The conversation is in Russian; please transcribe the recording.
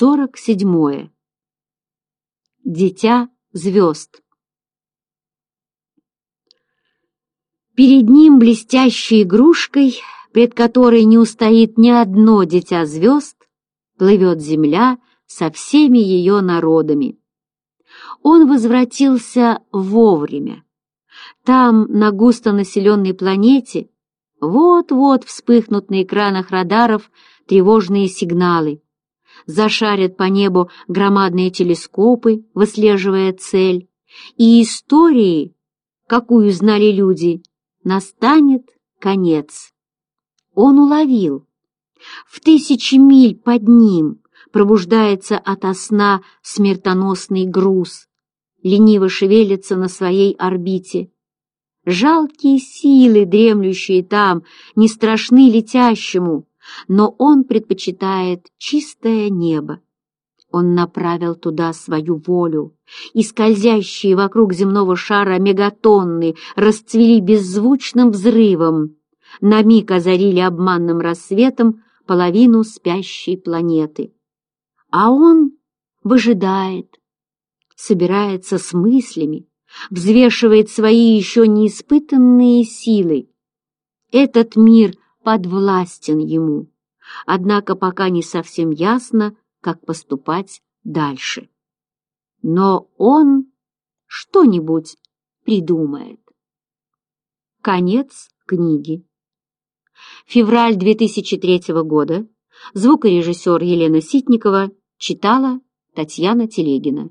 47. Дитя звезд. Перед ним блестящей игрушкой, пред которой не устоит ни одно дитя звезд, плывет земля со всеми ее народами. Он возвратился вовремя. Там, на густонаселенной планете, вот-вот вспыхнут на экранах радаров тревожные сигналы зашарят по небу громадные телескопы, выслеживая цель, и истории, какую знали люди, настанет конец. Он уловил. В тысячи миль под ним пробуждается ото сна смертоносный груз, лениво шевелится на своей орбите. Жалкие силы, дремлющие там, не страшны летящему, но он предпочитает чистое небо. Он направил туда свою волю, и скользящие вокруг земного шара мегатонны расцвели беззвучным взрывом, на миг озарили обманным рассветом половину спящей планеты. А он выжидает, собирается с мыслями, взвешивает свои еще неиспытанные силы. Этот мир подвластен ему. Однако пока не совсем ясно, как поступать дальше. Но он что-нибудь придумает. Конец книги. Февраль 2003 года. Звукорежиссер Елена Ситникова читала Татьяна Телегина.